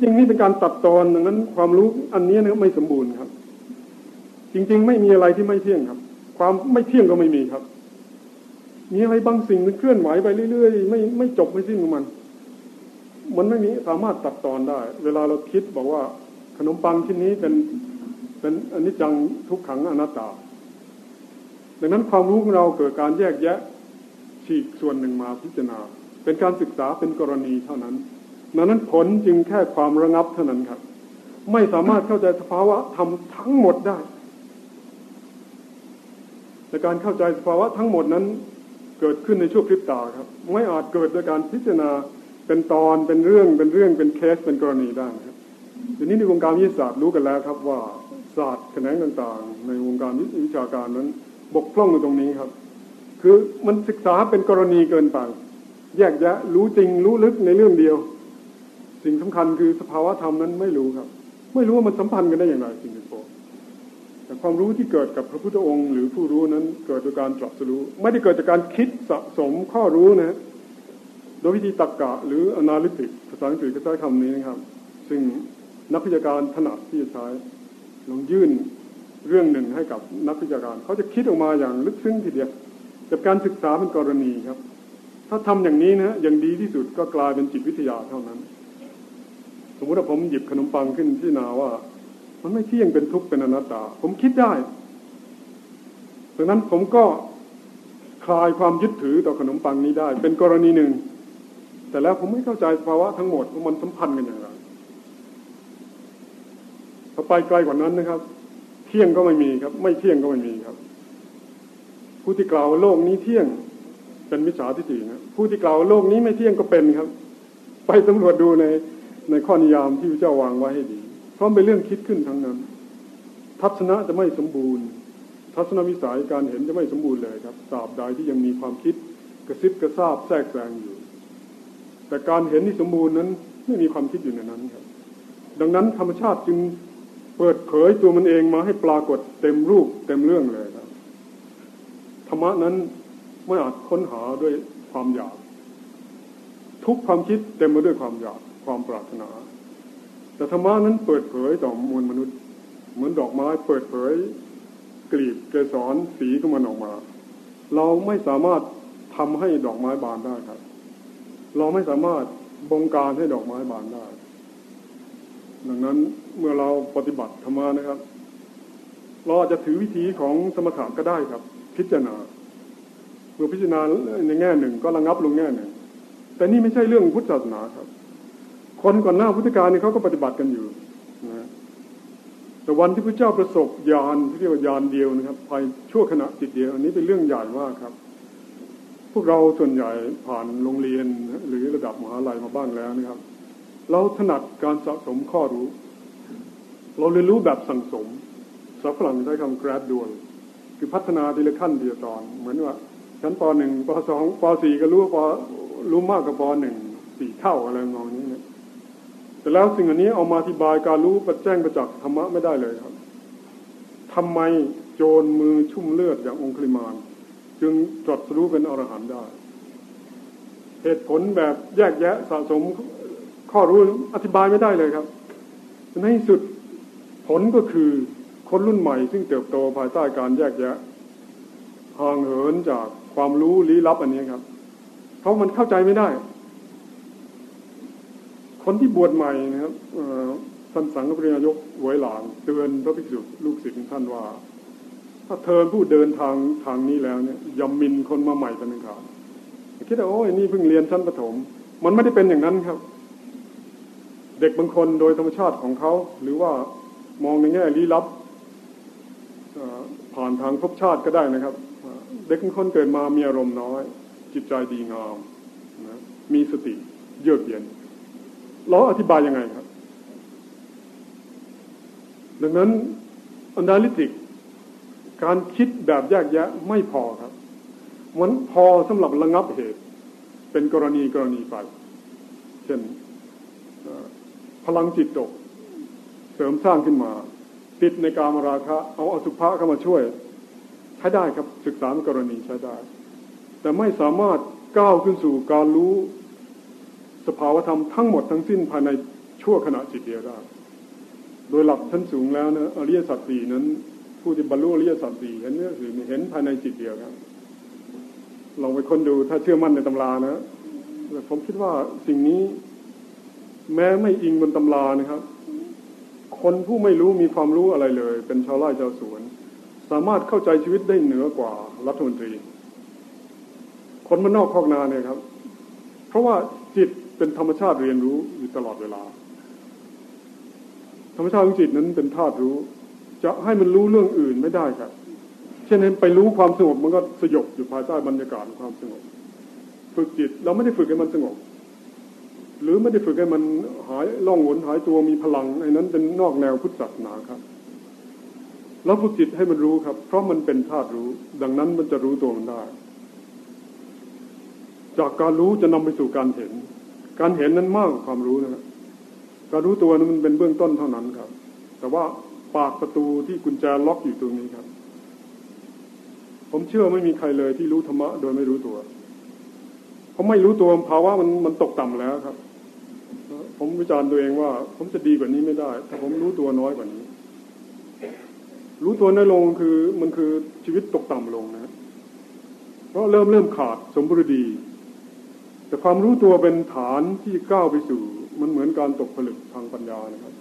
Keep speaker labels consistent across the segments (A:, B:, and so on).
A: จริงนี่เป็นการตัดตอนดังนั้น ความรู้อันนี้นะไม่สมบูรณ์ครับ จริง ๆ ไม่มีอะไรที่ไม่เที่ยงครับ ความไม่เที่ยงก็ไม่มีครับ มีอะไรบางสิ่งมันเคลื่อนไหวไปเรื่อยๆไม่ไม่จบไม่สิ้นของมัน มันไม่มีสามารถตัดตอนได้ เวลาเราคิดบอกว่า ขนมปังชิ้นนี้เป็นเป็นอนิจจังทุกขังอนัตตา ดังนั้นความรู้ของเราเกิดการแยกแยะฉีกส่วนหนึ่งมาพิจารณา เป็นการศึกษาเป็นกรณีเท่านั้น ดังนั้นผลจึงแค่ความระงับเท่านั้นครับ ไม่สามารถเข้าใจสภาวะธรรมทั้งหมดได้แต่การเข้าใจสภาวะทั้งหมดนั้น เกิดขึ้นในช่วงพริบตาครับ ไม่อาจเกิดโดยการพิจารณาเป็นตอนเป็นเรื่องเป็นเรื่องเป็นเคสเป็นกรณีได้ครับทีนี้ในวงการวิทยาศาสตร์รู้กันแล้วครับว่าศาสตร์แขนงต่างๆ ในวงการวิชาการนั้น บกพร่องในตรงนี้ครับ คือมันศึกษาเป็นกรณีเกินไปแยกแยะรู้จริงรู้ลึกในเรื่องเดียว สิ่งสำคัญคือสภาวะธรรมนั้นไม่รู้ครับ ไม่รู้ว่ามันสัมพันธ์กันได้อย่างไรสิ่งที่โแต่ความรู้ที่เกิดกับพระพุทธองค์ หรือผู้รู้นั้นเกิดจากการตรัสรู้ ไม่ได้เกิดจากการคิดสะสมข้อรู้นะโดยวิธีตรรกกะหรือ analytic ภาษาอังกฤษก็ใช้คำนี้นะครับ ซึ่งนักวิชาการถนัดที่จะใช้ลองยื่นเรื่องหนึ่งให้กับนักวิชาการ เขาจะคิดออกมาอย่างลึกซึ้งทีเดียวแต่การศึกษาเป็นกรณีครับ ถ้าทำอย่างนี้นะอย่างดีที่สุดก็กลายเป็นจิตวิทยาเท่านั้น สมมติว่าผมหยิบขนมปังขึ้นที่นาว่า มันไม่เที่ยงเป็นทุกข์เป็นอนัตตา ผมคิดได้ดังนั้นผมก็คลายความยึดถือต่อขนมปังนี้ได้ เป็นกรณีหนึ่ง แต่แล้วผมไม่เข้าใจภาวะทั้งหมดว่ามันสัมพันธ์กันอย่างไรพอไปไกลกว่านั้นนะครับ เที่ยงก็ไม่มีครับ ไม่เที่ยงก็ไม่มีครับ ผู้ที่กล่าวโลกนี้เที่ยงเป็นมิจฉาทิฏฐินะผู้ที่กล่าวโลกนี้ไม่เที่ยงก็เป็นครับ ไปสำรวจดูใน ในข้อนิยามที่พระเจ้าวางไว้ให้ดี เพราะเป็นเรื่องคิดขึ้นทั้งนั้น ทัศนะจะไม่สมบูรณ์ ทัศนวิสัยการเห็นจะไม่สมบูรณ์เลยครับตราบใดที่ยังมีความคิดกระซิบกระซาบแทรกแซงอยู่ แต่การเห็นที่สมบูรณ์นั้นไม่มีความคิดอยู่ในนั้นครับ ดังนั้นธรรมชาติจึงเปิดเผยตัวมันเองมาให้ปรากฏเต็มรูปเต็มเรื่องเลยครับธรรมะนั้นไม่อาจค้นหาด้วยความอยาก ทุกความคิดเต็มไปด้วยความอยาก ความปรารถนา แต่ธรรมะนั้นเปิดเผยต่อมวลมนุษย์ เหมือนดอกไม้เปิดเผย กลีบเกสรสีของมันออกมา เราไม่สามารถทำให้ดอกไม้บานได้ครับ เราไม่สามารถบงการให้ดอกไม้บานได้ ดังนั้นเมื่อเราปฏิบัติธรรมะนะครับ เราอาจจะถือวิธีของสมถะก็ได้ครับ พิจารณา เมื่อพิจารณาในแง่หนึ่งก็ระงับลงแง่หนึ่ง แต่นี่ไม่ใช่เรื่องพุทธศาสนาครับ คนก่อนหน้าพุทธกาลนี่เขาก็ปฏิบัติกันอยู่นะแต่วันที่พระเจ้าประสบญาณที่เรียกว่าญาณเดียวนะครับภายชั่วขณะจิตเดียว อันนี้เป็นเรื่องใหญ่มากครับ พวกเราส่วนใหญ่ผ่านโรงเรียนหรือระดับมหาลัยมาบ้างแล้วนะครับ เราถนัดการสะสมข้อรู้ เราเรียนรู้แบบสังสมสับฝรั่งใช้คำ gradual คือพัฒนาทีละขั้นทีละตอน เหมือนว่าชั้นปหนึ่งปสองปสี่ก็รู้ว่าปรู้มากกว่าปหนึ่งสี่เท่าอะไรมองนี้เนี่ย แต่แล้วสิ่งอันนี้เอามาอธิบายการรู้ประแจ้งประจักษ์ธรรมะไม่ได้เลยครับทำไมโจรมือชุ่มเลือดอย่างองคุลิมานจึงตรัสรู้เป็นอรหันต์ได้ เหตุผลแบบแยกแยะสะสมข้อรู้อธิบายไม่ได้เลยครับในที่สุดผลก็คือคนรุ่นใหม่ ซึ่งเติบโตภายใต้การแยกแยะห่างเหินจากความรู้ลี้ลับอันนี้ครับ เพราะมันเข้าใจไม่ได้ คนที่บวชใหม่นะครับท่านสังฆปริยายกหวยหลางเตือนพระภิกษุลูกศิษย์ของท่านว่า ถ้าเธอผู้เดินทางทางนี้แล้วเนี่ยยำมินคนมาใหม่เป็นขาดคิดว่าโอ้ยนี่เพิ่งเรียนชั้นประถม มันไม่ได้เป็นอย่างนั้นครับ เด็กบางคนโดยธรรมชาติของเขา หรือว่ามองในแง่ลี้ลับผ่านทางภพชาติก็ได้นะครับ เด็กบางคนเกิดมามีอารมณ์น้อย จิตใจดีงามนะมีสติเยือกเย็น เราอธิบายยังไงครับ ดังนั้นอนาลิติกการคิดแบบแยกแยะไม่พอครับ มันพอสำหรับระงับเหตุ เป็นกรณีกรณีไป เช่นพลังจิตตก เสริมสร้างขึ้นมา ติดในการมราคะ เอาอสุภะเข้ามาช่วย ใช้ได้ครับศึกษากรณีใช้ได้ แต่ไม่สามารถก้าวขึ้นสู่การรู้ สภาวธรรมทั้งหมดทั้งสิ้นภายในชั่วขณะจิตเดียวได้ โดยหลักชั้นสูงแล้วนะอริยสัจสี่นั้น ผู้ที่บรรลุอริยสัจสี่เห็นเนื้อสื่อเห็นภายในจิตเดียวครับลองไปค้นดูถ้าเชื่อมั่นในตำรานะแต่ผมคิดว่าสิ่งนี้ แม้ไม่อิงบนตำรานะครับ คนผู้ไม่รู้มีความรู้อะไรเลย เป็นชาวไร่ชาวสวน สามารถเข้าใจชีวิตได้เหนือกว่ารัฐมนตรี คนมันนอกคอกนาเนี่ยครับ เพราะว่าจิต เป็นธรรมชาติเรียนรู้อยู่ตลอดเวลา ธรรมชาติของจิตนั้นเป็นธาตุรู้ จะให้มันรู้เรื่องอื่นไม่ได้ครับ เช่นนั้นไปรู้ความสงบมันก็สยบอยู่ภายใต้บรรยากาศของความสงบ ฝึกจิตเราไม่ได้ฝึกให้มันสงบ หรือไม่ได้ฝึกให้มันหายล่องหนหายตัวมีพลังไอ้นั้นเป็นนอกแนวพุทธศาสนาครับเราฝึกจิตให้มันรู้ครับ เพราะมันเป็นธาตุรู้ ดังนั้นมันจะรู้ตัวมันได้ จากการรู้จะนำไปสู่การเห็น การเห็นนั้นมากกว่าความรู้นะครับการรู้ตัวนั้นมันเป็นเบื้องต้นเท่านั้นครับ แต่ว่าปากประตูที่กุญแจล็อกอยู่ตรงนี้ครับ ผมเชื่อไม่มีใครเลยที่รู้ธรรมะโดยไม่รู้ตัว เพราะไม่รู้ตัวภาวะมันมันตกต่ำแล้วครับ ผมวิจารณ์ตัวเองว่า ผมจะดีกว่านี้ไม่ได้ถ้าผมรู้ตัวน้อยกว่านี้ รู้ตัวน้อยลงคือมันคือชีวิตตกต่ำลงนะ เพราะเริ่มเริ่มขาดสมบูรณ์ดี แต่ความรู้ตัวเป็นฐานที่ก้าวไปสู่ มันเหมือนการตกผลึกทางปัญญานะครับ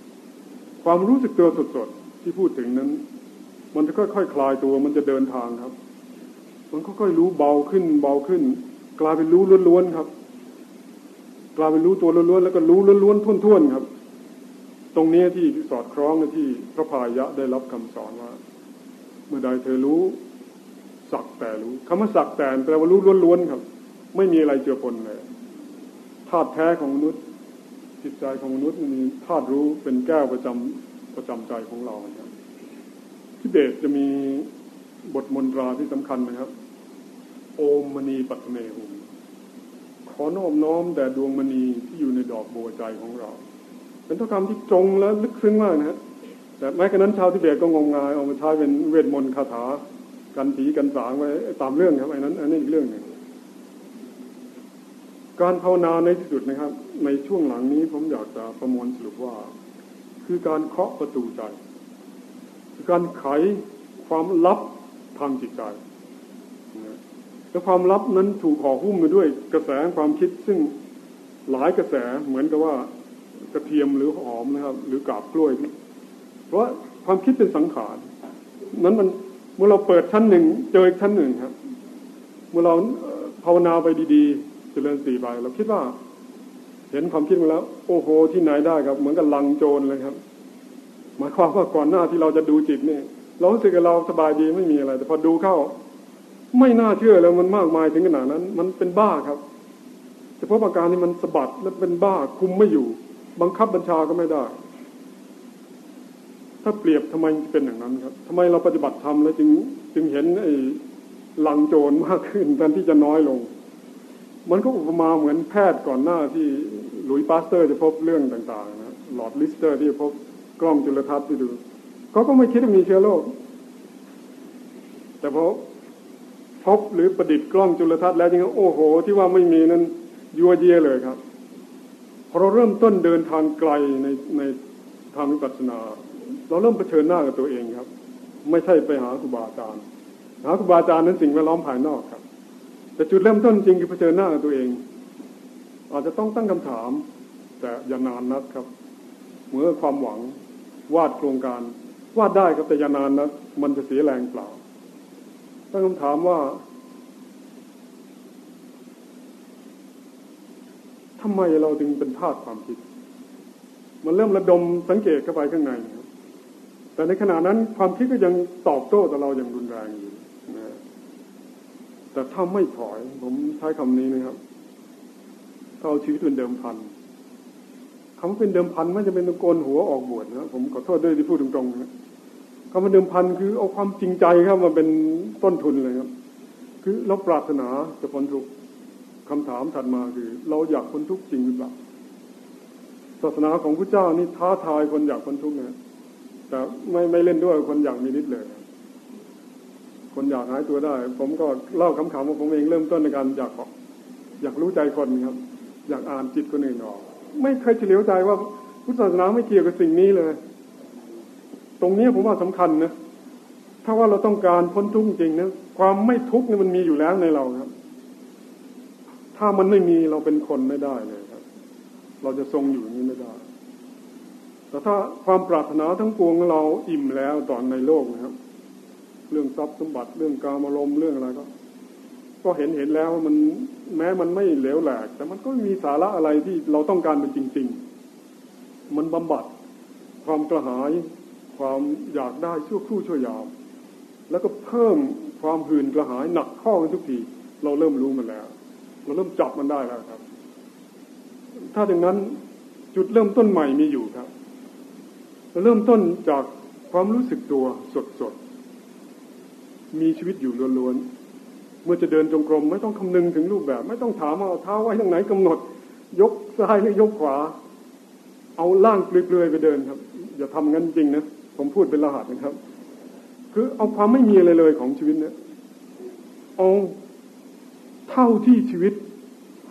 A: ความรู้สึกตัวสดๆที่พูดถึงนั้น มันจะค่อยๆคคลายตัว มันจะเดินทางครับ มันค่อยๆรู้เบาขึ้นเบาขึ้น กลายเป็นรู้ล้วนๆครับ กลายเป็นรู้ตัวล้วนๆแล้วก็รู้ล้วนๆทุ่นๆครับ ตรงนี้ที่สอดคล้องกับที่พระพายะได้รับคำสอนว่า เมื่อใดเธอรู้สักแต่รู้คำว่าสักแต่แปลว่ารู้ล้วนๆครับ ไม่มีอะไรเจือปนเลยธาตุแท้ของมนุษย์จิตใจของมนุษย์มีธาตุรู้เป็นแก้วประจำประจำใจของเราครับที่เบสจะมีบทมนตราที่สำคัญนะครับ โอมมณีปัตเมหุมขอน้อมน้อมแต่ดวงมณีที่อยู่ในดอกบัวใจของเรา เป็นถ้อยคำที่ตรงและลึกซึ้งมากนะฮะแต่แม้กระนั้นชาวทิเบตก็งมงายเอามาใช้เป็นเวทมนต์คาถา กันผีกันสางไว้ตามเรื่องครับไอ้นั้นอันนี้อีกเรื่องหนึ่ง การภาวนาในที่สุดนะครับ ในช่วงหลังนี้ผมอยากจะประมวลสรุปว่า คือการเคาะประตูใจ คือการไขความลับทางจิตใจและความลับนั้นถูกห่อหุ้มมาด้วยกระแสความคิดซึ่งหลายกระแสเหมือนกับว่ากระเทียมหรือหอมนะครับ หรือกาบกล้วย เพราะความคิดเป็นสังขารนั้นมันเมื่อเราเปิดชั้นหนึ่งเจออีกชั้นหนึ่งครับ เมื่อเราภาวนาไปดีๆ จริญสี่ไปเราคิดว่า เห็นความคิดมาแล้ว โอ้โหที่ไหนได้ครับ เหมือนกับลังโจรเลยครับหมายความว่าก่อนหน้าที่เราจะดูจิตเนี่ยเรารู้สึกเราสบายดีไม่มีอะไร แต่พอดูเข้า ไม่น่าเชื่อแล้วมันมากมายถึงขนาดนั้น มันเป็นบ้าครับเฉพาะอาการนี้มันสะบัดและเป็นบ้าคุมไม่อยู่ บังคับบัญชาก็ไม่ได้ ถ้าเปรียบทำไมเป็นอย่างนั้นครับทำไมเราปฏิบัติธรรมแล้วจึงจึงเห็นไอ้หลังโจรมากขึ้นแทนที่จะน้อยลง มันก็อุปมาเหมือนแพทย์ก่อนหน้าที่หลุยส์ปาสเตอร์จะพบเรื่องต่าง ๆ นะลอร์ดลิสเตอร์ที่พบกล้องจุลทรรศน์ที่ดูเขาก็ไม่คิดว่ามีเชื้อโรคแต่พอพบหรือประดิษฐ์กล้องจุลทรรศน์แล้วจริงๆโอ้โห ที่ว่าไม่มีนั้นยั้วเยี้ยเลยครับพอเราเริ่มต้นเดินทางไกลในในทางวิปัสสนา เราเริ่มเผชิญหน้ากับตัวเองครับ ไม่ใช่ไปหาครูบาอาจารย์หาครูบาอาจารย์นั้นสิ่งแวดล้อมภายนอกครับ แต่จุดเริ่มต้นจริงคือเผชิญหน้ากับตัวเอง อาจจะต้องตั้งคำถาม แต่อย่านานนักครับ เมื่อความหวังวาดโครงการ วาดได้ครับแต่อย่านานนะมันจะเสียแรงเปล่า ตั้งคำถามว่าทำไมเราจึงเป็นทาสความคิด มันเริ่มระดมสังเกตเข้าไปข้างในครับแต่ในขณะนั้นความคิดก็ยังตอบโต้ต่อเราอย่างรุนแรงอยู่ แต่ถ้าไม่ถอย ผมใช้คำนี้นะครับเอาชีวิตเป็นเดิมพันคำว่าเป็นเดิมพันไม่จะเป็นตะโกนหัวออกบวชนะผมขอโทษด้วยที่พูดตรงๆนะคำว่าเดิมพันคือเอาความจริงใจครับมาเป็นต้นทุนเลยครับ คือเราปรารถนาจะพ้นทุกข์คำถามถัดมาคือ เราอยากพ้นทุกข์จริงหรือเปล่าศาสนาของพระเจ้านี่ท้าทายคนอยากพ้นทุกข์นะแต่ไม่ไม่เล่นด้วยคนอยากมีนิดเลย คนอยากหายตัวได้ ผมก็เล่าคำๆว่าผมเองเริ่มต้นในการอยากอยากรู้ใจคนครับ อยากอ่านจิตคนอื่นออกไม่เคยเฉลียวใจว่าพุทธศาสนาไม่เกี่ยวกับสิ่งนี้เลย ตรงนี้ผมว่าสำคัญนะถ้าว่าเราต้องการพ้นทุกข์จริงนะความไม่ทุกข์นี่มันมีอยู่แล้วในเราครับ ถ้ามันไม่มีเราเป็นคนไม่ได้เลยครับ เราจะทรงอยู่อย่างนี้ไม่ได้ แต่ถ้าความปรารถนาทั้งปวงเราอิ่มแล้วตอนในโลกนะครับ เรื่องทรัพย์สมบัติเรื่องการอารมณ์เรื่องอะไรก็ ก็เห็นเห็นแล้วมันแม้มันไม่เหลวแหลก แต่มันก็มีสาระอะไรที่เราต้องการเป็นจริง ๆ มันบำบัดความกระหายความอยากได้ชั่วครู่ชั่วยาว แล้วก็เพิ่มความหื่นกระหายหนักข้อกันทุกทีเราเริ่มรู้มันแล้ว เราเริ่มจับมันได้แล้วครับ ถ้าอย่างนั้นจุดเริ่มต้นใหม่มีอยู่ครับ เราเริ่มต้นจากความรู้สึกตัวสดๆ มีชีวิตอยู่ล้วนๆ เมื่อจะเดินจงกรมไม่ต้องคำนึงถึงรูปแบบ ไม่ต้องถามว่าเอาเท้าไว้ทางไหนกำหนด ยกซ้ายหรือยกขวา เอาล่างเปลือยๆไปเดินครับ อย่าทำงั้นจริงนะผมพูดเป็นรหัสนะครับ คือเอาความไม่มีอะไรเลยของชีวิตเนี่ยเอาเท่าที่ชีวิต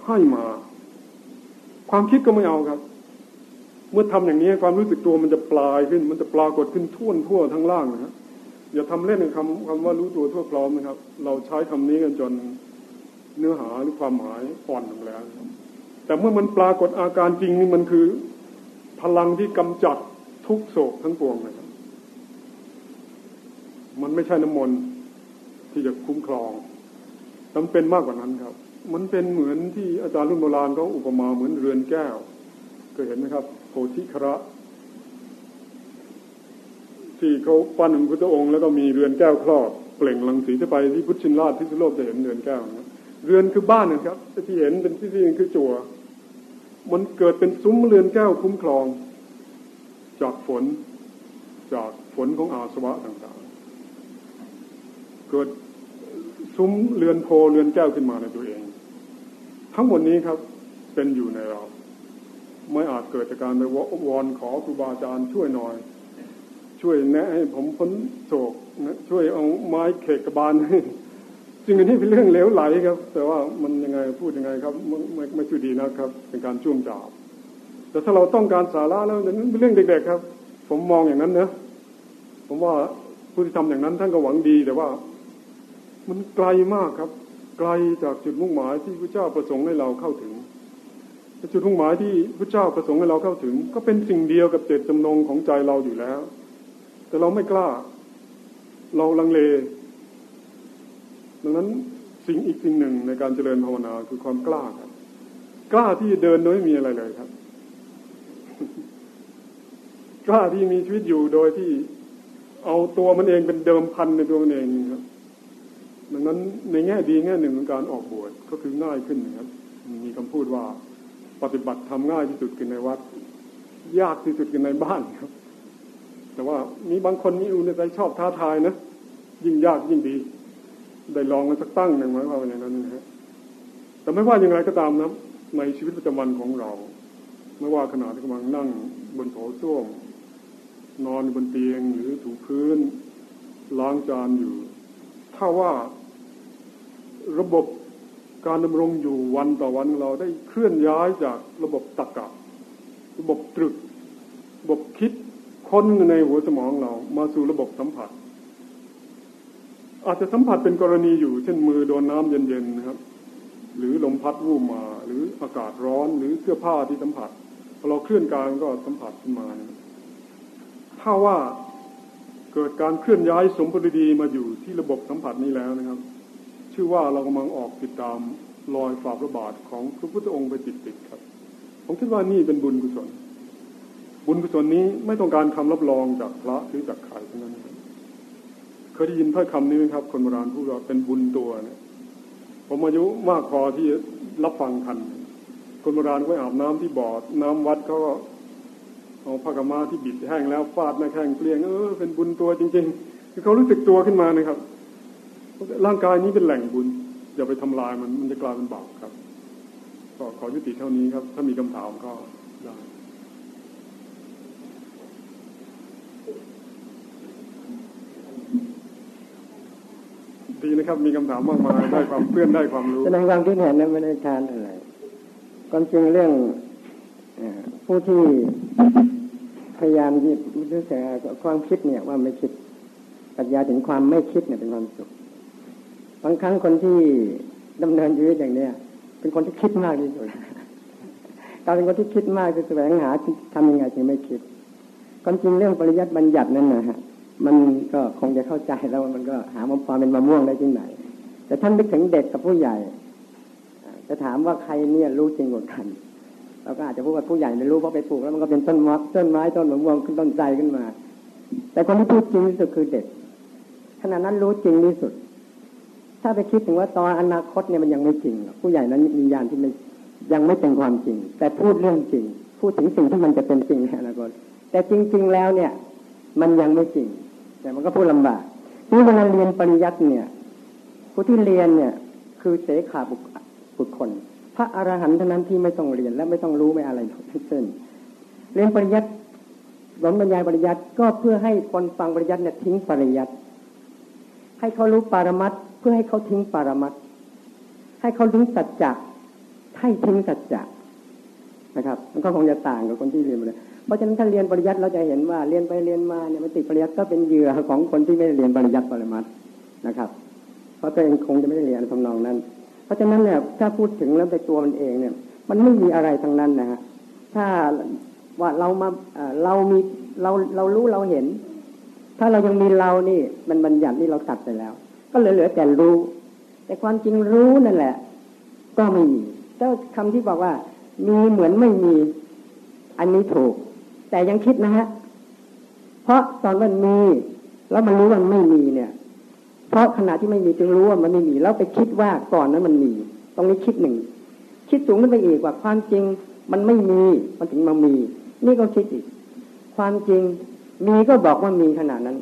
A: ให้มา ความคิดก็ไม่เอาครับ เมื่อทำอย่างนี้ความรู้สึกตัวมันจะปลายขึ้น มันจะปรากฏขึ้นท่วทั่วทั้งล่างนะครับ อย่าทำเล่นกับคำคำว่ารู้ตัวทั่วพร้อมนะครับ เราใช้คำนี้กันจนเนื้อหาหรือความหมายอ่อนลงแล้ว แต่เมื่อมันปรากฏอาการจริงนี่มันคือ พลังที่กำจัดทุกโศกทั้งปวงนะครับ มันไม่ใช่น้ำมนต์ที่จะคุ้มครองมันเป็นมากกว่านั้นครับ มันเป็นเหมือนที่อาจารย์รุ่นโบราณเขาอุปมาเหมือนเรือนแก้วเคยเห็นไหมครับโพธิคระ ที่เขาปั้นพระพุทธองค์แล้วก็มีเรือนแก้วครอบเปล่งลังสีที่ไปที่พุทธชินราชที่สุโลกจะเห็นเรือนแก้วนะเรือนคือบ้านนะครับที่เห็นเป็นที่ที่คือจั่วมันเกิดเป็นซุ้มเรือนแก้วคุ้มครอง จากฝนจากฝนของอาสวะต่างๆ เกิดซุ้มเรือนโพเรือนแก้วขึ้นมาในตัวเอง ทั้งหมดนี้ครับเป็นอยู่ในเรา ไม่อาจเกิดจากการไปวอนขอครูบาอาจารย์ช่วยหน่อย ช่วยแนะให้ผมพ้นโศกนะช่วยเอาไม้เขกกระบาลจริงอันนี้เป็นเรื่องเลวไหลครับ แต่ว่ามันยังไงพูดยังไงครับไม่ไม่ช่วยดีนะครับ เป็นการช่วงจาบแต่ถ้าเราต้องการสาระแล้วนั้นเป็นเรื่องเด็กๆครับ ผมมองอย่างนั้นนะผมว่าผู้ที่ทำอย่างนั้นท่านก็หวังดีแต่ว่า มันไกลมากครับ ไกลจากจุดมุ่งหมายที่พระเจ้าประสงค์ให้เราเข้าถึงจุดมุ่งหมายที่พระเจ้าประสงค์ให้เราเข้าถึง ก็เป็นสิ่งเดียวกับเจตจำนงของใจเราอยู่แล้ว แต่เราไม่กล้า เราลังเล ดังนั้นสิ่งอีกสิ่งหนึ่งในการเจริญภาวนาคือความกล้าครับ กล้าที่เดินโดยไม่มีอะไรเลยครับ กล้าที่มีชีวิตอยู่โดยที่เอาตัวมันเองเป็นเดิมพันในตัวมันเองครับ ดังนั้นในแง่ดีแง่หนึ่งของการออกบวชก็คือง่ายขึ้นนะครับ มีคำพูดว่าปฏิบัติทำง่ายที่สุดคือในวัด ยากที่สุดคือในบ้านครับ แต่ว่ามีบางคนมีอุณใจชอบท้าทายนะยิ่งยากยิ่งดี ได้ลองกันสักตั้งหนึ่งหมวามว่าอย่างนั้นนะฮะแต่ไม่ว่าอย่างไรก็ตามนะในชีวิตประจำวันของเรา ไม่ว่าขณะที่กำลังนั่งบนโถส้วมนอนบนเตียงหรือถูพื้น ล้างจานอยู่ ถ้าว่าระบบการดำรงอยู่วันต่อวันเราได้เคลื่อนย้ายจากระบบตรรกะ ระบบตรึก ระบบคิด ค้นในหัวสมองเรามาสู่ระบบสัมผัส อาจจะสัมผัสเป็นกรณีอยู่ เช่นมือโดนน้ำเย็นๆนะครับ หรือลมพัดวูบมา หรืออากาศร้อนหรือเสื้อผ้าที่สัมผัสพอเราเคลื่อนกายก็สัมผัสขึ้นมานะถ้าว่าเกิดการเคลื่อนย้ายสมบูรดีมาอยู่ที่ระบบสัมผัสนี้แล้วนะครับ ชื่อว่าเรากำลังออกติดตามรอยฝ่าพระบาทของพระพุทธองค์ไปติดๆครับ ผมคิดว่านี่เป็นบุญกุศล บุญกุศลนี้ไม่ต้องการคำรับรองจากพระหรือจากใครทั้งนั้นเคยได้ยินถ้อยคำนี้ไหมครับ คนโบราณพูดว่าเป็นบุญตัวเนี่ยผมอายุมากพอที่รับฟังทัน คนโบราณก็อาบน้ำที่บ่อน้ำวัดเขาก็เอาผ้ากมาที่บิดแห้งแล้วฟาดในแข้งเปลี่ยงเออเป็นบุญตัวจริงๆคือเขารู้สึกตัวขึ้นมานะครับ ร่างกายนี้เป็นแหล่งบุญ อย่าไปทำลายมันมันจะกลายเป็นบาปครับ ก็ขอยุติเท่านี้ครับ ถ้ามีคำถามก็ได้ีนะครับ มีคำถามมากมายได้ความเพื่อนได้ความรู้
B: แสดงความคิดเห็นนั้นไม่ได้ทานอะไรความจริงเรื่องผู้ที่พยายามยึดรู้สึกความคิดเนี่ยว่าไม่คิดปัญญาถึงความไม่คิดเนี่ยเป็นความสุขบางครั้งคนที่ดำเนินชีวิตอย่างเนี้ยเป็นคนที่คิดมากที่สุดการเป็นคนที่คิดมากจะแสวงหาทำยังไงถึงไม่คิดความจริงเรื่องปริยัติบัญญัตินั่นนะฮะ มันก็คงจะเข้าใจแล้วมันก็หาความเป็นมะม่วงได้ที่ไหน แต่ท่านไปถึงเด็กกับผู้ใหญ่จะถามว่าใครเนี่ยรู้จริงกว่ากันเราก็อาจจะพูดว่าผู้ใหญ่ไม่รู้เพราะไปปลูกแล้วมันก็เป็นต้นมะต้นไม้ต้นมะม่วงขึ้นต้นใจขึ้นมา แต่คนที่พูดจริงที่สุดคือเด็กขณะนั้นรู้จริงที่สุด ถ้าไปคิดถึงว่าตอนอนาคตเนี่ยมันยังไม่จริง ผู้ใหญ่นั้นมีญาณที่ไม่ยังไม่เป็นความจริง แต่พูดเรื่องจริง พูดถึงสิ่งที่มันจะเป็นจริงในอนาคตแต่จริง ๆ แล้วเนี่ย มันยังไม่จริง แต่มันก็พูดลำบากนี่เวลาเรียนปริยัติเนี่ย ผู้ที่เรียนเนี่ย คือเสขาบุคคล พระอรหันต์เท่านั้นที่ไม่ต้องเรียนและไม่ต้องรู้ไม่อะไรทั้งสิ้นเรียนปริยัติหลวงบรรยายปริยัติก็เพื่อให้คนฟังปริยัติเนี่ยทิ้งปริยัติให้เขารู้ปารมัตเพื่อให้เขาทิ้งปารมัตให้เขารู้สัจจะให้ทิ้งสัจจะนะครับ มันก็คงจะต่างกับคนที่เรียนมาเลย เพราะฉะนั้นถ้าเรียนปริยัติเราจะเห็นว่าเรียนไปเรียนมาเนี่ยมันติดปริยัติก็เป็นเหยื่อของคนที่ไม่ได้เรียนปริยัติปรมัตนะครับ เพราะตัวเองคงจะไม่ได้เรียนทำนองนั้น เพราะฉะนั้นเนี่ยถ้าพูดถึงแล้วในตัวมันเองเนี่ย มันไม่มีอะไรทั้งนั้นนะฮะถ้าว่าเรามาเรามีเราเรารู้เราเห็น ถ้าเรายังมีเรานี่มันบัญญัตินี่เราตัดไปแล้ว ก็เหลือเหลือแต่รู้ แต่ความจริงรู้นั่นแหละ ก็ไม่มีเจ้าคำที่บอกว่า มีเหมือนไม่มี อันนี้ถูก แต่ยังคิดนะฮะเพราะตอนมันมีแล้วมันรู้ว่ามันไม่มีเนี่ย เพราะขณะที่ไม่มีจึงรู้ว่ามันไม่มี แล้วไปคิดว่าก่อนนั้นมันมี ตรงนี้คิดหนึ่งคิดสูงขึ้นไปอีกว่าความจริงมันไม่มีมันถึงมามี นี่ก็คิดอีก ความจริงมีก็บอกว่ามีขนาดนั้น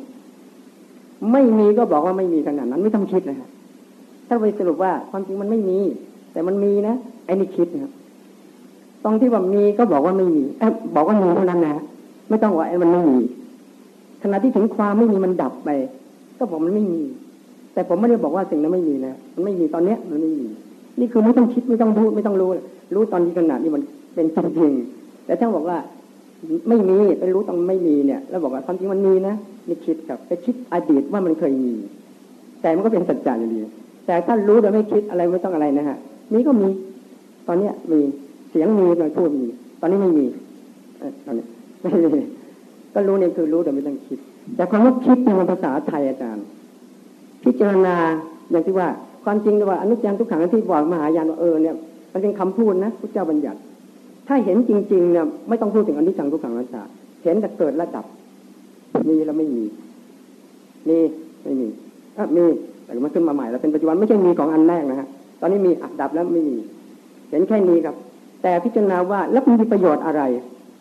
B: ไม่มีก็บอกว่าไม่มีขนาดนั้น ไม่ต้องคิดนะฮะถ้าไปสรุปว่าความจริงมันไม่มี แต่มันมีนะไอ้นี่คิดนะครับ ตรงที่ว่ามีก็บอกว่าไม่มีอบอกว่ามีเท่านั้นนะไม่ต้องว่าไอ้มันไม่มีขณะที่ถึงความไม่มีมันดับไป ก็บอกมันไม่มี แต่ผมไม่ได้บอกว่าสิ่งนั้นไม่มีนะมันไม่มีตอนเนี้ยมันไม่มี นี่คือไม่ต้องคิดไม่ต้องพูดไม่ต้องรู้ รู้ตอนนี้ขนาดนี้มันเป็นจริงแต่ถ้าบอกว่าไม่มีไปรู้ตอนไม่มีเนี่ย แล้วบอกว่าความจริงมันมีนะนี่คิดครับไปคิดอดีตว่ามันเคยมี แต่มันก็เป็นสัจจะอยู่ดี แต่ถ้ารู้โดยไม่คิดอะไรไม่ต้องอะไรนะฮะนี้ก็มี ตอนเนี้ยมี สียงมีหน่พูดมีตอนนี้ไม่มีตอนนี้ไม่มีก็รู้เนี่ยคือรู้แต่ไม่ต้องคิด แต่คำว่าคิดในภาษาไทยอาจารย์ พิจารณาอย่างที่ว่า ความจริงว่าอนุจังทุกขังที่บอกมหายานว่าเออเนี่ยมันเป็นคำพูดนะพระเจ้าบัญญัติ ถ้าเห็นจริงๆเนี่ยไม่ต้องพูดถึงอนุจังทุกขังนัจจาเห็นแต่เกิดระดับ มีแล้วไม่มีมีไม่มีอะมีแต่มันขึ้นมาใหม่แล้วเป็นปัจจุบันไม่ใช่มีของอันแรกนะฮะตอนนี้มีอัดับแล้วไม่มี เห็นแค่นี้ครับ แต่พิจารณาว่าแล้วมันมีประโยชน์อะไร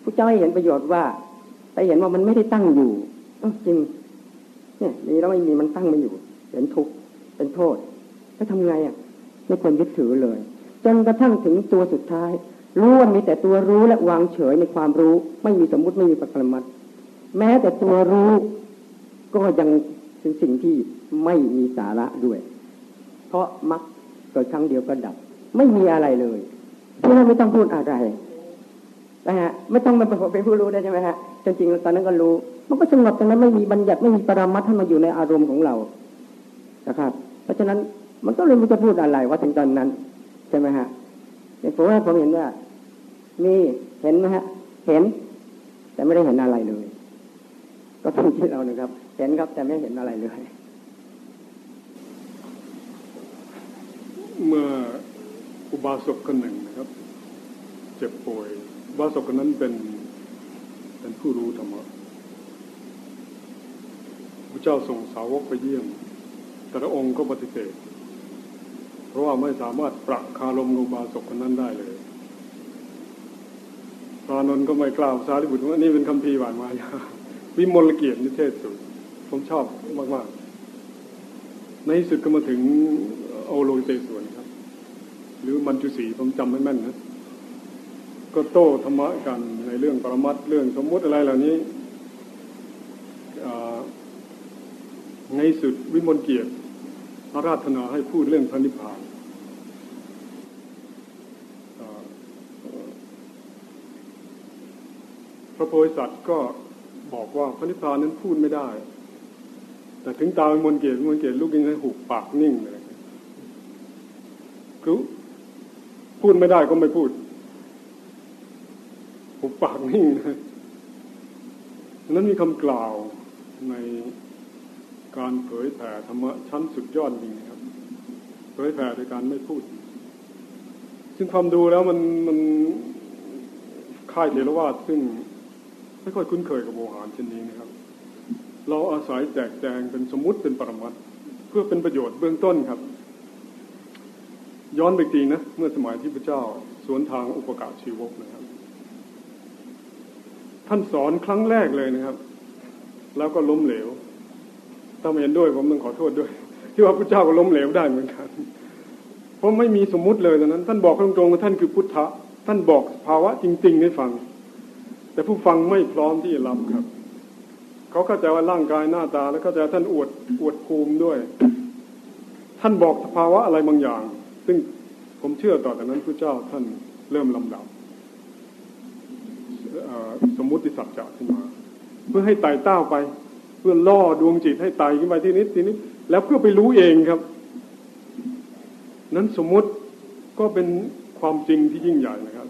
B: พระเจ้าให้เห็นประโยชน์ว่า ไปเห็นว่ามันไม่ได้ตั้งอยู่จริง เนี่ยมีแล้วไม่มีมันตั้งม่อยู่ เห็นทุกข์เป็นโทษแล้วทำไงอะไม่ควรยึดถือเลย จนกระทั่งถึงตัวสุดท้าย รู้ว่ามีแต่ตัวรู้และวางเฉยในความรู้ ไม่มีสมมุติไม่มีปรมัตแม้แต่ตัวรู้ก็ยังเป็นสิ่งที่ไม่มีสาระด้วย เพราะมักเกิดครั้งเดียวก็ดับ ไม่มีอะไรเลย ที่นั่นไม่ต้องพูดอะไรนะฮะไม่ต้องมาเป็นผู้รู้ได้ใช่ไหมฮะจริงๆตอนนั้นก็รู้ มันก็สงบตรงนั้นไม่มีบัญญัติไม่มีปรามัดให้มาอยู่ในอารมณ์ของเรานะครับ เพราะฉะนั้นมันก็เลยไม่จะพูดอะไรว่าถึงตอนนั้นใช่ไหมฮะแต่ผมว่าผมเห็นว่า มีเห็นไหมฮะ เห็น แต่ไม่ได้เห็นอะไรเลย ก็ต้องคิดเรานะครับ เห็นครับแต่ไม่เห็นอะไรเลย
A: เมื่อ อุบาสกคนหนึ่งนะครับ เจ็บป่วยอุบาสกคนนั้นเป็นเป็นผู้รู้ธรรมะพระเจ้าส่งสาวกไปเยี่ยม แต่ละองค์ก็ปฏิเสธเพราะว่าไม่สามารถปรักคารมอุบาสกคนนั้นได้เลยพระนนท์ก็ไม่กล่าวสารีบุตรว่านี่เป็นคำพีหวานมายาวิมลเกียรตินิเทศสุดผมชอบมาก ๆ ในสุดก็มาถึงโอโลเตสวน หรือมันจุสีผมจำไม่แม่นนะก็โต้ธรรมะกันในเรื่องปรมัตเรื่องสมมุติอะไรเหล่านี้ในสุดวิมลเกียรติอาราธนาให้พูดเรื่องพระนิพพานพระโพธิสัตว์ก็บอกว่าพระนิพพานนั้นพูดไม่ได้ แต่ถึงตาวิมลเป็นมนเกศมนเกศลูกยังไงหุบปากนิ่งเลยคือ พูดไม่ได้ก็ไม่พูดหุบปากนิ่งเลยนั้นมีคำกล่าวในการเผยแผ่ธรรมะชั้นสุดยอดจริงครับ เผยแผ่โดยการไม่พูด ซึ่งความดูแล้วมันมันค่ายเทรวาสซึ่งไม่ค่อยคุ้นเคยกับโมหารเช่นนี้นะครับ เราอาศัยแจกแจงเป็นสมมติเป็นปรมัตเพื่อเป็นประโยชน์เบื้องต้นครับ ย้อนไปทีนะ เมื่อสมัยที่พระเจ้าสวนทางอุปการชีวกนะครับ ท่านสอนครั้งแรกเลยนะครับ แล้วก็ล้มเหลว ถ้าไม่เห็นด้วยผมต้องขอโทษด้วย ที่ว่าพระเจ้าก็ล้มเหลวได้เหมือนกันเพราะไม่มีสมมุติเลยตอนนั้น ท่านบอกตรงๆว่าท่านคือพุทธะท่านบอกภาวะจริง ๆ ให้ฟัง แต่ผู้ฟังไม่พร้อมที่จะรับครับเขาเข้าใจว่าร่างกายหน้าตา แล้วเข้าใจท่านอวดอวดภูมิด้วย ท่านบอกสภาวะอะไรบางอย่าง ซึ่ง ผมเชื่อต่อจากนั้นพระเจ้าท่านเริ่มลำดับสมมุติสัจจะขึ้นมา เพื่อให้ไต่เต้าไป เพื่อล่อดวงจิตให้ไต่ขึ้นไปที่นิดทีนี้ แล้วเพื่อไปรู้เองครับ นั้นสมมุติก็เป็นความจริงที่ยิ่งใหญ่นะครับ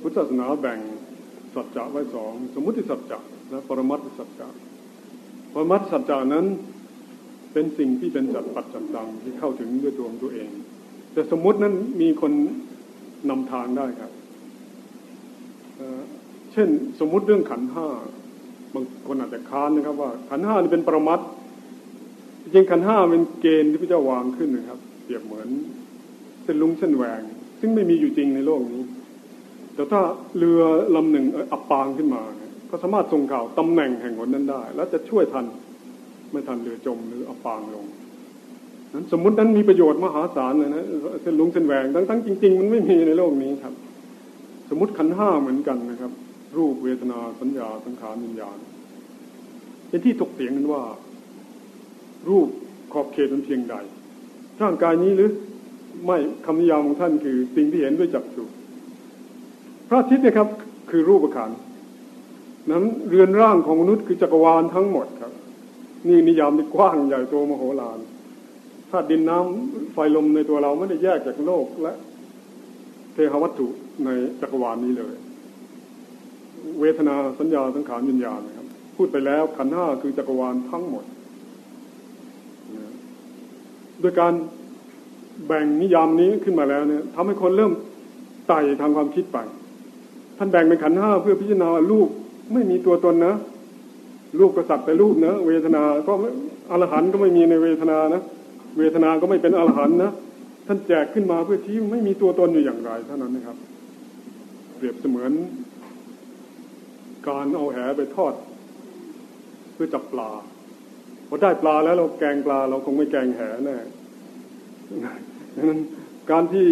A: พุทธศาสนาแบ่งสัจจะไว้สองสมมุติสัจจะและปรมัตถสัจจะปรมัตถสัจจะนั้นเป็นสิ่งที่เป็นจัดปัจจัดตังที่เข้าถึงด้วยตัวของตัวเอง แต่สมมตินั้นมีคนนำทางได้ครับเช่นสมมุติเรื่องขันห้าบางคนอาจจะค้านนะครับ ว่า ขันห้านี่เป็นปรมัตจริงขันห้าเป็นเกณฑ์ที่พระเจ้าวางขึ้นนะครับเปรียบเหมือนเส้นลุงเส้นแหวง ซึ่งไม่มีอยู่จริงในโลกนี้ แต่ถ้าเรือลำหนึ่งอับปางขึ้นมา ก็สามารถส่งข่าวตำแหน่งแห่งหนนั้นได้ แล้วจะช่วยทันไม่ทันเรือจมหรืออับปางลง นั้นสมมุตินั้นมีประโยชน์มหาศาลเลยนะเส้นลุงเส้นแหวงทั้งทั้งจริง ๆ มันไม่มีในโลกนี้ครับ สมมติขันห้าเหมือนกันนะครับ รูปเวทนาสัญญาสังขารวิญญาณเป็นที่ตกเถียงกันว่า รูปขอบเขตมันเพียงใดร่างกายนี้หรือไม่คำนิยามของท่านคือสิ่งที่เห็นด้วยจักษุพระอาทิตย์นะครับ คือรูปขันนั้นเรือนร่างของมนุษย์คือจักรวาลทั้งหมดครับ นี่นิยามที่กว้างใหญ่โตมโหฬาร ธาตุดินน้ำไฟลมในตัวเราไม่ได้แยกจากโลกและเทหวัตถุในจักรวาลนี้เลย เวทนาสัญญาสังขารวิญญาณนะครับ พูดไปแล้วขันห้าคือจักรวาลทั้งหมดโดยการแบ่งนิยามนี้ขึ้นมาแล้วเนี่ยทำให้คนเริ่มไต่ทางความคิดไป ท่านแบ่งเป็นขันห้าเพื่อพิจารณารูปไม่มีตัวตนนะรูปก็สักแต่รูปนะเวทนา ก็อรหันก็ไม่มีในเวทนานะ เวทนาก็ไม่เป็นอรหันนะท่านแจกขึ้นมาเพื่อที่ไม่มีตัวตนอยู่อย่างไรเท่านั้นนะครับ เปรียบเสมือน การเอาแหไปทอด เพื่อจับปลาพอได้ปลาแล้วเราแกงปลา เราคงไม่แกงแหแน่ดังนั้นการที่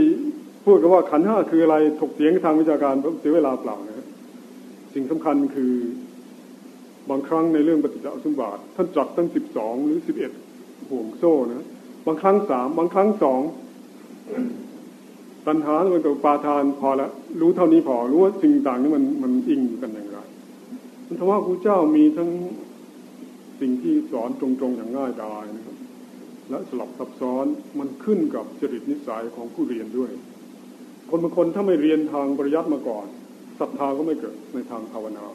A: พูดกันว่าขันห้าคืออะไรถกเถียงทางวิชาการเสียเวลาเปล่านะสิ่งสำคัญคือบางครั้งในเรื่องปฏิจจสมบัติท่านจัดตั้งสิบสองหรือสิบเอ็ดห่วงโซ่นะ บางครั้งสามบางครั้งสองปัญหามันกับปาทานพอละรู้เท่านี้พอรู้ว่าสิ่งต่างนี้มันมันอิงกันอย่างไรมันธรรมะพระเจ้ามีทั้งสิ่งที่สอนตรงๆอย่างง่ายดายนะครับ และสลับซับซ้อนมันขึ้นกับจริตนิสัยของผู้เรียนด้วย คนบางคนถ้าไม่เรียนทางปริยัติมาก่อนศรัทธาก็ไม่เกิดในทางภาวนา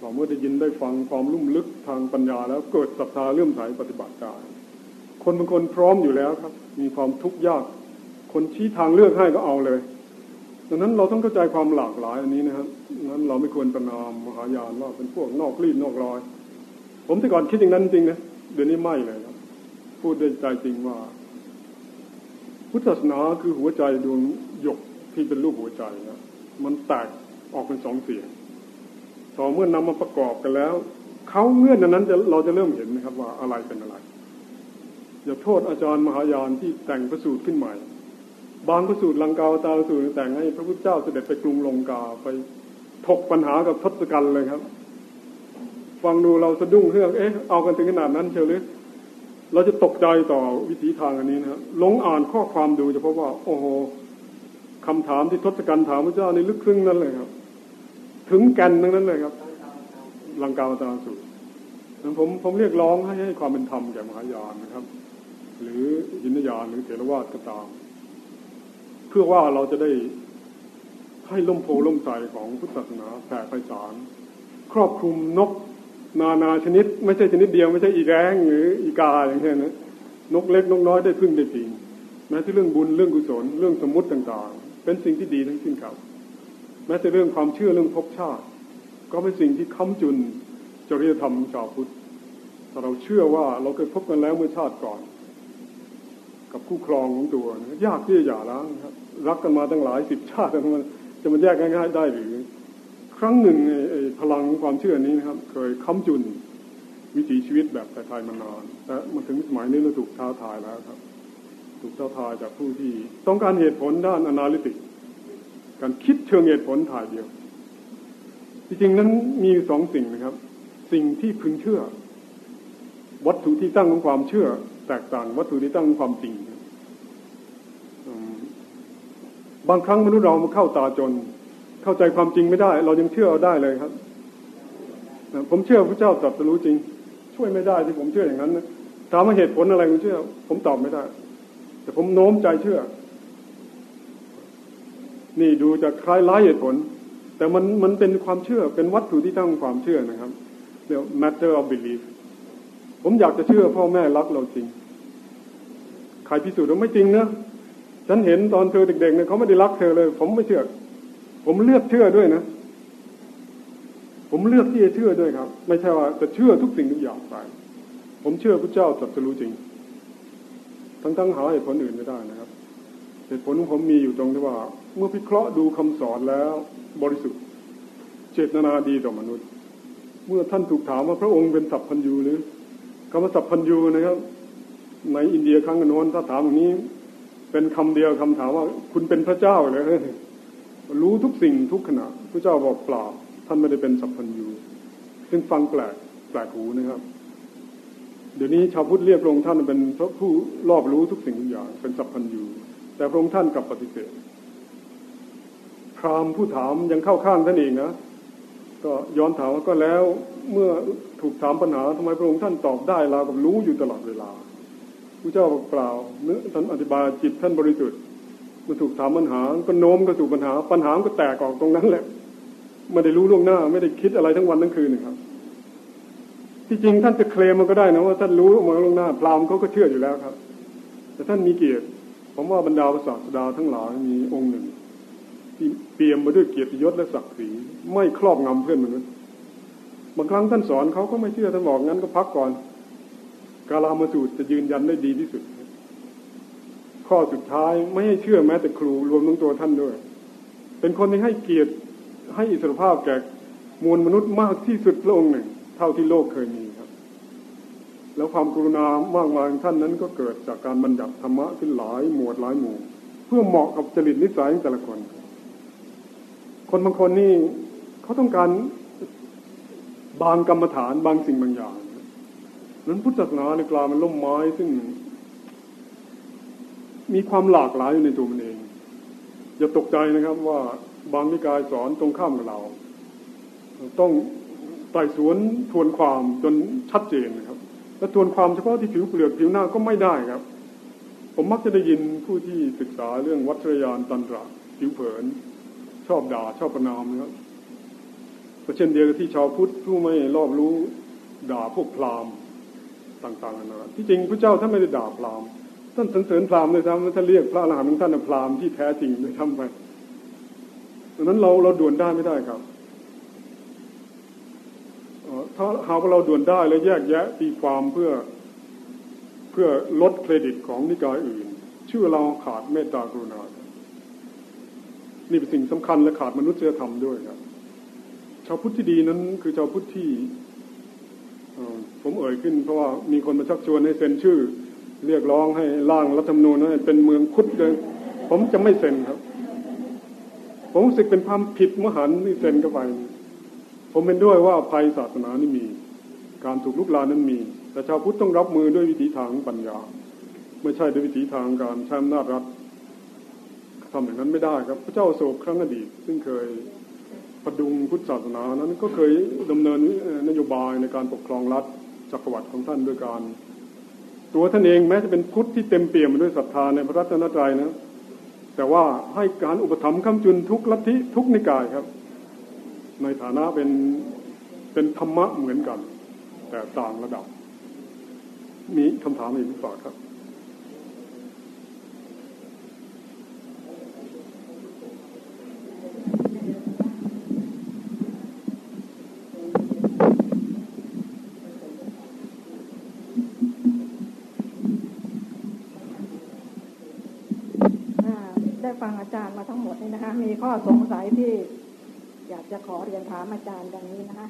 A: พอเมื่อได้ยินได้ฟังความลุ่มลึกทางปัญญาแล้วเกิดศรัทธาเลื่อมใสปฏิบัติได้ คนบางคนพร้อมอยู่แล้วครับ มีความทุกข์ยาก คนชี้ทางเลือกให้ก็เอาเลยดังนั้นเราต้องเข้าใจความหลากหลายอันนี้นะครับนั้นเราไม่ควรประนามมหายานว่าเป็นพวกนอกรีดนอกรอย ผมแต่ก่อนคิดอย่างนั้นจริงนะเดี๋ยวนี้ไม่เลยครับ พูดด้วยใจจริงว่า พุทธศาสนาคือหัวใจดวงหยกที่เป็นรูปหัวใจนะมันแตกออกเป็นสองเสียงต่อเมื่อนำมาประกอบกันแล้วเขาเงื่อนนั้นจะเราจะเริ่มเห็นนะครับว่าอะไรเป็นอะไร อย่าโทษอาจารย์มหายานที่แต่งพระสูตรขึ้นใหม่ บางพระสูตรลังกาวตาสูตรแต่งให้พระพุทธเจ้าเสด็จไปกรุงลงกาไปถกปัญหากับทศกัณฐ์เลยครับ ฟังดูเราสะดุ้งเฮือกเอ๊ะเอากันถึงขนาดนั้นเชียวหรือเราจะตกใจต่อวิธีทางอันนี้นะลงอ่านข้อความดูจะพบว่า โอ้โหคำถามที่ทศกัณฐ์ถามพระเจ้าในลึกซึ้งนั่นเลยครับ ถึงกันทั้งนั้นเลยครับลังกาวตาสุดผมผมเรียกร้องให้ให้ความเป็นธรรมแก่มหายานนะครับ หรือยินยานหรือเถรวาทก็ตาม เพื่อว่าเราจะได้ให้ล่มโพล่มใจของพุทธศาสนาแผ่ไพศาลครอบคลุมนกนานาชนิด ไม่ใช่ชนิดเดียวไม่ใช่อีแรงหรืออีกาอย่างเงี้ยนะนกเล็กนกน้อยได้พึ่งได้พิงแม้ที่เรื่องบุญเรื่องกุศลเรื่องสมมติต่างๆ เป็นสิ่งที่ดีทั้งสิ้นครับ แม้แต่เรื่องความเชื่อเรื่องภพชาติ ก็เป็นสิ่งที่ค้ำจุนจริยธรรมชาวพุทธถ้าเราเชื่อว่าเราเคยพบกันแล้วเมื่อชาติก่อน กับคู่ครองของตัวนะยากที่จะหย่าร้างครับ รักกันมาตั้งหลายสิบชาติมันจะมันแยกง่ายๆได้หรือ ครั้งหนึ่งพลังความเชื่อนี้นะครับ เคยค้ำจุนวิถีชีวิตแบบไทยๆมานานแต่มาถึงสมัยนี้เราถูกท้าทายแล้วครับ ถูกท้าทายจากผู้ที่ต้องการเหตุผลด้านอนาลิติกการคิดเชิงเหตุผลถ่ายเดียว จริงๆนั้นมีสองสิ่งนะครับ สิ่งที่พึงเชื่อ วัตถุที่ตั้งของความเชื่อ แตกต่างวัตถุที่ตั้งของความจริงบางครั้งมนุษย์เรามาเข้าตาจน เข้าใจความจริงไม่ได้ เรายังเชื่อเอาได้เลยครับผมเชื่อพระเจ้าตรัสรู้จริง ช่วยไม่ได้ที่ผมเชื่ออย่างนั้นนะถามว่าเหตุผลอะไรผมเชื่อ ผมตอบไม่ได้ แต่ผมโน้มใจเชื่อ นี่ดูจะคล้ายร้ายเหตุผล แต่มันมันเป็นความเชื่อเป็นวัตถุที่ตั้งความเชื่อนะครับเรียก matter of belief ผมอยากจะเชื่อพ่อแม่รักเราจริง ครพิสูจน์ว่าไม่จริงนะฉันเห็นตอนเธอเด็กๆเนี่ยเขาไม่ได้รักเธอเลย ผมไม่เชื่อ ผมเลือกเชื่อด้วยนะ ผมเลือกที่จะเชื่อด้วยครับ ไม่ใช่ว่าจะเชื่อทุกสิ่งทุกอย่างไป ผมเชื่อพระเจ้าตรัสรู้จริง ทั้งๆหาเหตุผลอื่นไม่ได้นะครับเหตุผลของผมมีอยู่ตรงที่ว่า เมื่อพิเคราะห์ดูคำสอนแล้วบริสุทธิ์ เจตนาดีต่อมนุษย์ เมื่อท่านถูกถามว่าพระองค์เป็นสัพพัญญูหรือคำว่าสัพพัญญูนะครับ ในอินเดียครั้งโน้นถ้าถามอย่างนี้ เป็นคำเดียวคำถามว่า คุณเป็นพระเจ้าเลยรู้ทุกสิ่งทุกขณะพระเจ้าบอกเปล่าท่านไม่ได้เป็นสัพพัญญูซึ่งฟังแปลกแปลกหูนะครับ เดี๋ยวนี้ชาวพุทธเรียกพระองค์ท่านเป็นพระผู้รอบรู้ทุกสิ่งทุกอย่าง เป็นสัพพัญญูแต่พระองค์ท่านกลับปฏิเสธพราหมณ์ผู้ถามยังเข้าข้างท่านเองนะก็ย้อนถามว่าก็แล้วเมื่อถูกถามปัญหาทำไมพระองค์ท่านตอบได้เรากับรู้อยู่ตลอดเวลา พระเจ้าบอกเปล่าเนื้อท่านอธิบายจิตท่านบริสุทธิ์มันถูกถามปัญหาก็โน้มก็สู่ปัญหา ปัญหาก็แตกออกตรงนั้นแหละไม่ได้รู้ล่วงหน้า ไม่ได้คิดอะไรทั้งวันทั้งคืนนะครับ ที่จริงท่านจะเคลมมันก็ได้นะว่าท่านรู้มาล่วงหน้าพราหมณ์เขาก็เชื่ออยู่แล้วครับ แต่ท่านมีเกียรติผมว่าบรรดาศาสดาทั้งหลายมีองค์หนึ่งที่เปี่ยมมาด้วยเกียรติยศและศักดิ์ศรีไม่ครอบงำเพื่อนมนุษย์บางครั้งท่านสอนเขาก็ไม่เชื่อท่านบอกงั้นก็พักก่อน กาลามาสูตรจะยืนยันได้ดีที่สุด ข้อสุดท้ายไม่ให้เชื่อแม้แต่ครูรวมทั้งตัวท่านด้วย เป็นคนที่ให้เกียรติให้อิสรภาพแก่มวลมนุษย์มากที่สุดพระองค์หนึ่ง เท่าที่โลกเคยมีครับ แล้วความกรุณามากมายท่านนั้นก็เกิดจากการบรรยัติธรรมะขึ้นหลายหมวดหลายหมู่ เพื่อเหมาะกับจริตนิสัยของแต่ละคน คนบางคนนี่เขาต้องการบางกรรมฐานบางสิ่งบางอย่าง นั้นพุทธศาสนาในกลายมันล่มไม้ซึ่ง มีความหลากหลายอยู่ในตัวมันเอง อย่าตกใจนะครับว่าบางนิกายสอนตรงข้ามกับเรา ต้องไต่สวนทวนความจนชัดเจนนะครับ และทวนความเฉพาะที่ผิวเปลือกผิวหน้าก็ไม่ได้ครับ ผมมักจะได้ยินผู้ที่ศึกษาเรื่องวัตรยานตันตระผิวเผิน ชอบด่าชอบประนามนะครับก็เช่นเดียวกับที่ชาวพุทธผู้ไม่รอบรู้ด่าพวกพราหมณ์ ต่างๆนานาที่จริงพระเจ้าท่านไม่ได้ด่าพราหมณ์ท่านสรรเสริญพราหมณ์เลยซ้ำท่านเรียกพระอรหันต์ของท่านพราหมณ์ที่แท้จริงเลยทำไปดังนั้นเราเราด่วนได้ไม่ได้ครับถ้าหากว่าเราด่วนได้แล้วแยกแยะตีความเพื่อเพื่อลดเครดิตของนิกายอื่น ชื่อเราขาดเมตตากรุณา นี่เป็นสิ่งสำคัญและขาดมนุษยธรรมด้วยครับ ชาวพุทธที่ดีนั้นคือชาวพุทธที่ ผมเอ่ยขึ้นเพราะว่ามีคนมาชักชวนให้เซ็นชื่อ เรียกร้องให้ร่างรัฐธรรมนูญให้เป็นเมืองคุดเลยผมจะไม่เซ็นครับ ผมรู้สึกเป็นความผิดมหันที่เซ็นเข้าไป ผมเป็นด้วยว่าภัยศาสนานี่มี การถูกลุกลานนั้นมี แต่ชาวพุทธต้องรับมือด้วยวิถีทางปัญญา ไม่ใช่ด้วยวิถีทางการใช้อำนาจรัฐทำอย่างนั้นไม่ได้ครับ พระเจ้าโศกครั้งอดีตซึ่งเคย ประดุงพุทธศาสนานั้นก็เคยดำเนินนโยบายในการปกครองรัฐจักรวรรดิของท่านด้วยการ ตัวท่านเองแม้จะเป็นพุทธที่เต็มเปี่ยมไปด้วยศรัทธาในพระรัตนตรัยนะแต่ว่าให้การอุปถัมภ์ค้ำจุนทุกลัทธิทุกนิกายครับ ในฐานะเป็นเป็นธรรมะเหมือนกัน แต่ต่างระดับ มีคำถามอีกหรือเปล่าครับ
C: อ่าได้ ฟังอาจารย์มาทั้งหมดนี่นะคะ มีข้อสงสัยที่อยากจะขอเรียนถามอาจารย์ดังนี้นะคะ